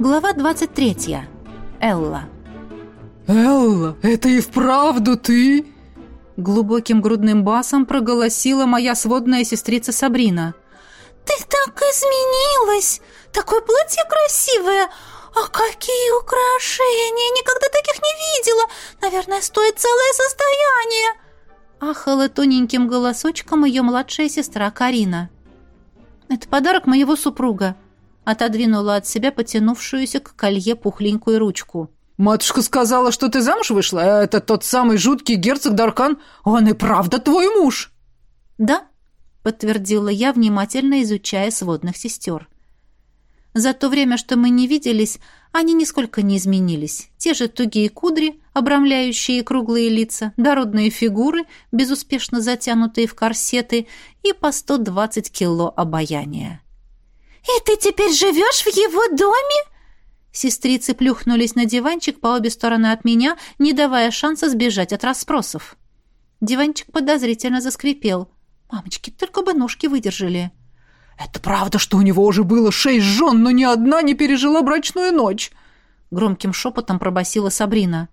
Глава 23. Элла. «Элла, это и вправду ты?» Глубоким грудным басом проголосила моя сводная сестрица Сабрина. «Ты так изменилась! Такое платье красивое! А какие украшения! Никогда таких не видела! Наверное, стоит целое состояние!» Ахала тоненьким голосочком ее младшая сестра Карина. «Это подарок моего супруга», — отодвинула от себя потянувшуюся к колье пухленькую ручку. «Матушка сказала, что ты замуж вышла, а это тот самый жуткий герцог Даркан. Он и правда твой муж!» «Да», — подтвердила я, внимательно изучая сводных сестер. За то время, что мы не виделись, они нисколько не изменились. Те же тугие кудри, обрамляющие круглые лица, дородные фигуры, безуспешно затянутые в корсеты и по 120 кило обаяния. «И ты теперь живешь в его доме?» Сестрицы плюхнулись на диванчик по обе стороны от меня, не давая шанса сбежать от расспросов. Диванчик подозрительно заскрипел. «Мамочки, только бы ножки выдержали». «Это правда, что у него уже было шесть жен, но ни одна не пережила брачную ночь?» Громким шепотом пробасила Сабрина.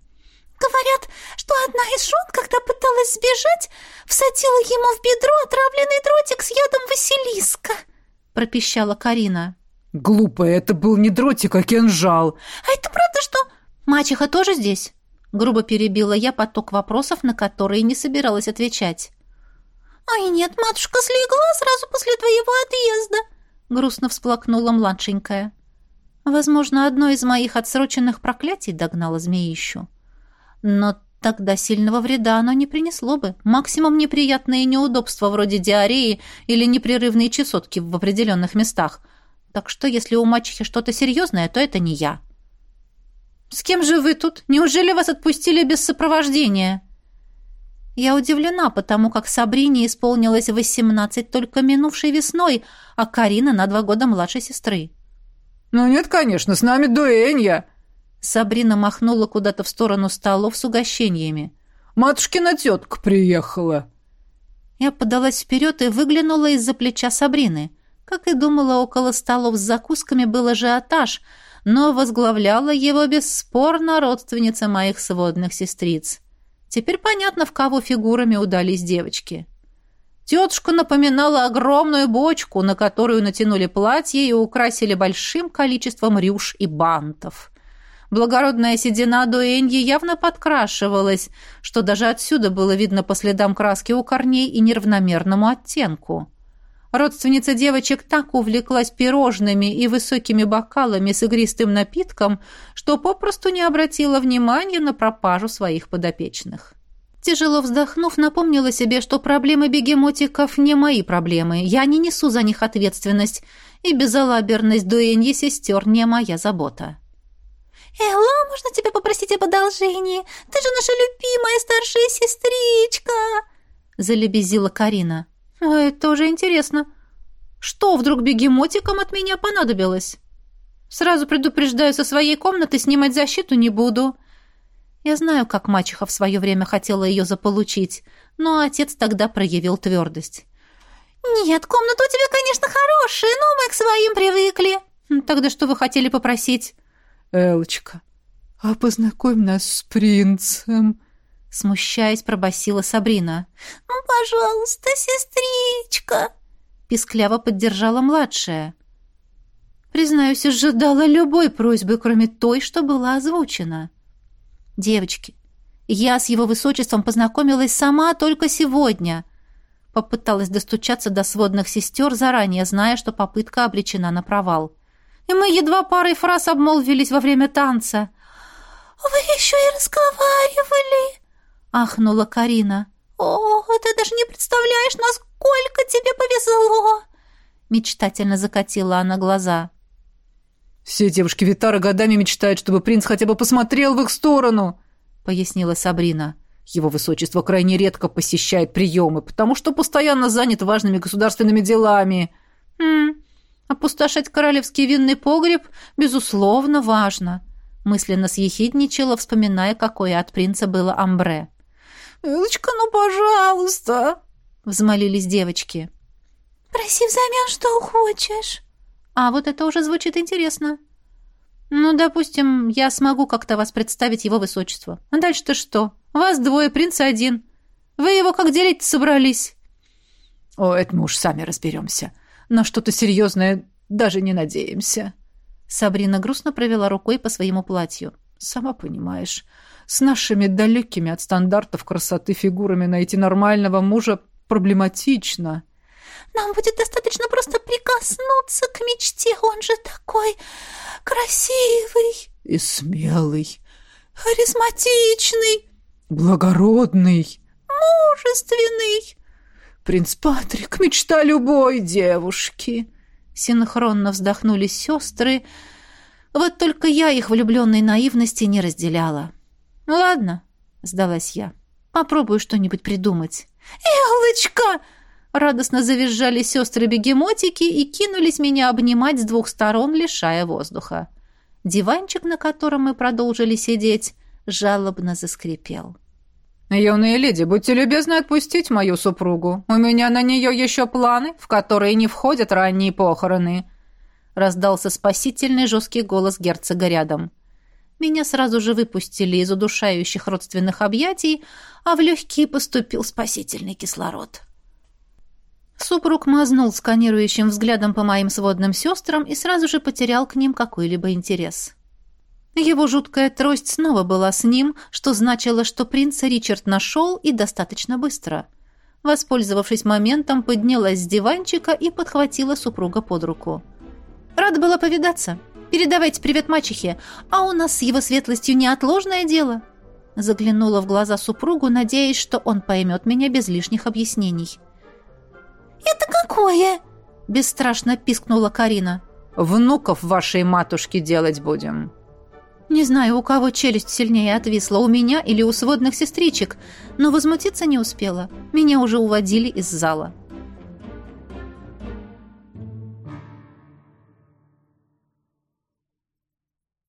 «Говорят, что одна из жен, когда пыталась сбежать, всадила ему в бедро отравленный дротик с ядом Василиска», пропищала Карина. «Глупая, это был не дротик, а кинжал». «А это правда, что...» «Мачеха тоже здесь?» Грубо перебила я поток вопросов, на которые не собиралась отвечать. «Ай, нет, матушка слегла сразу после твоего отъезда», — грустно всплакнула младшенькая. Возможно, одно из моих отсроченных проклятий догнало змеищу. Но тогда сильного вреда оно не принесло бы. Максимум неприятные неудобства вроде диареи или непрерывные чесотки в определенных местах. Так что, если у мачехи что-то серьезное, то это не я. «С кем же вы тут? Неужели вас отпустили без сопровождения?» Я удивлена, потому как Сабрине исполнилось восемнадцать только минувшей весной, а Карина на два года младше сестры. «Ну нет, конечно, с нами дуэнья!» Сабрина махнула куда-то в сторону столов с угощениями. «Матушкина тетка приехала!» Я подалась вперед и выглянула из-за плеча Сабрины. Как и думала, около столов с закусками был ажиотаж, но возглавляла его бесспорно родственница моих сводных сестриц. Теперь понятно, в кого фигурами удались девочки. Тетушка напоминала огромную бочку, на которую натянули платье и украсили большим количеством рюш и бантов. Благородная седина дуэньи явно подкрашивалась, что даже отсюда было видно по следам краски у корней и неравномерному оттенку. Родственница девочек так увлеклась пирожными и высокими бокалами с игристым напитком, что попросту не обратила внимания на пропажу своих подопечных. Тяжело вздохнув, напомнила себе, что проблемы бегемотиков не мои проблемы, я не несу за них ответственность, и безалаберность дуэньи сестер не моя забота. «Элла, можно тебя попросить об одолжении? Ты же наша любимая старшая сестричка!» залебезила Карина. А это уже интересно. Что вдруг бегемотикам от меня понадобилось? Сразу предупреждаю, со своей комнаты снимать защиту не буду. Я знаю, как мачеха в свое время хотела ее заполучить, но отец тогда проявил твердость. «Нет, комната у тебя, конечно, хорошая, но мы к своим привыкли». «Тогда что вы хотели попросить?» «Элочка, а познакомь нас с принцем», Смущаясь, пробасила Сабрина. «Ну, пожалуйста, сестричка!» Пискляво поддержала младшая. Признаюсь, ожидала любой просьбы, кроме той, что была озвучена. «Девочки, я с его высочеством познакомилась сама только сегодня». Попыталась достучаться до сводных сестер, заранее зная, что попытка обречена на провал. И мы едва парой фраз обмолвились во время танца. «Вы еще и разговаривали!» — ахнула Карина. «О, ты даже не представляешь, насколько тебе повезло!» Мечтательно закатила она глаза. «Все девушки Витара годами мечтают, чтобы принц хотя бы посмотрел в их сторону», — пояснила Сабрина. «Его высочество крайне редко посещает приемы, потому что постоянно занят важными государственными делами». «Хм, опустошать королевский винный погреб, безусловно, важно», — мысленно съехидничала, вспоминая, какое от принца было амбре. «Элочка, ну, пожалуйста!» — взмолились девочки. «Проси взамен, что хочешь». А вот это уже звучит интересно. Ну, допустим, я смогу как-то вас представить его высочество. А дальше-то что? Вас двое, принц один. Вы его как делить собрались? О, это мы уж сами разберемся. На что-то серьезное даже не надеемся. Сабрина грустно провела рукой по своему платью. Сама понимаешь, с нашими далекими от стандартов красоты фигурами найти нормального мужа проблематично. Нам будет достаточно просто прикоснуться к мечте. Он же такой красивый. И смелый. Харизматичный. Благородный. Мужественный. Принц Патрик — мечта любой девушки. Синхронно вздохнули сестры. Вот только я их влюбленной наивности не разделяла. «Ну ладно», — сдалась я. «Попробую что-нибудь придумать». «Элочка!» Радостно завизжали сестры-бегемотики и кинулись меня обнимать с двух сторон, лишая воздуха. Диванчик, на котором мы продолжили сидеть, жалобно заскрипел. «Юные леди, будьте любезны отпустить мою супругу. У меня на нее еще планы, в которые не входят ранние похороны», раздался спасительный жесткий голос герцога рядом. Меня сразу же выпустили из удушающих родственных объятий, а в легкие поступил спасительный кислород. Супруг мазнул сканирующим взглядом по моим сводным сестрам и сразу же потерял к ним какой-либо интерес. Его жуткая трость снова была с ним, что значило, что принца Ричард нашел и достаточно быстро. Воспользовавшись моментом, поднялась с диванчика и подхватила супруга под руку. «Рада была повидаться. Передавайте привет мачехе, а у нас с его светлостью неотложное дело». Заглянула в глаза супругу, надеясь, что он поймет меня без лишних объяснений. «Это какое?» — бесстрашно пискнула Карина. «Внуков вашей матушки делать будем». Не знаю, у кого челюсть сильнее отвисла, у меня или у сводных сестричек, но возмутиться не успела. Меня уже уводили из зала.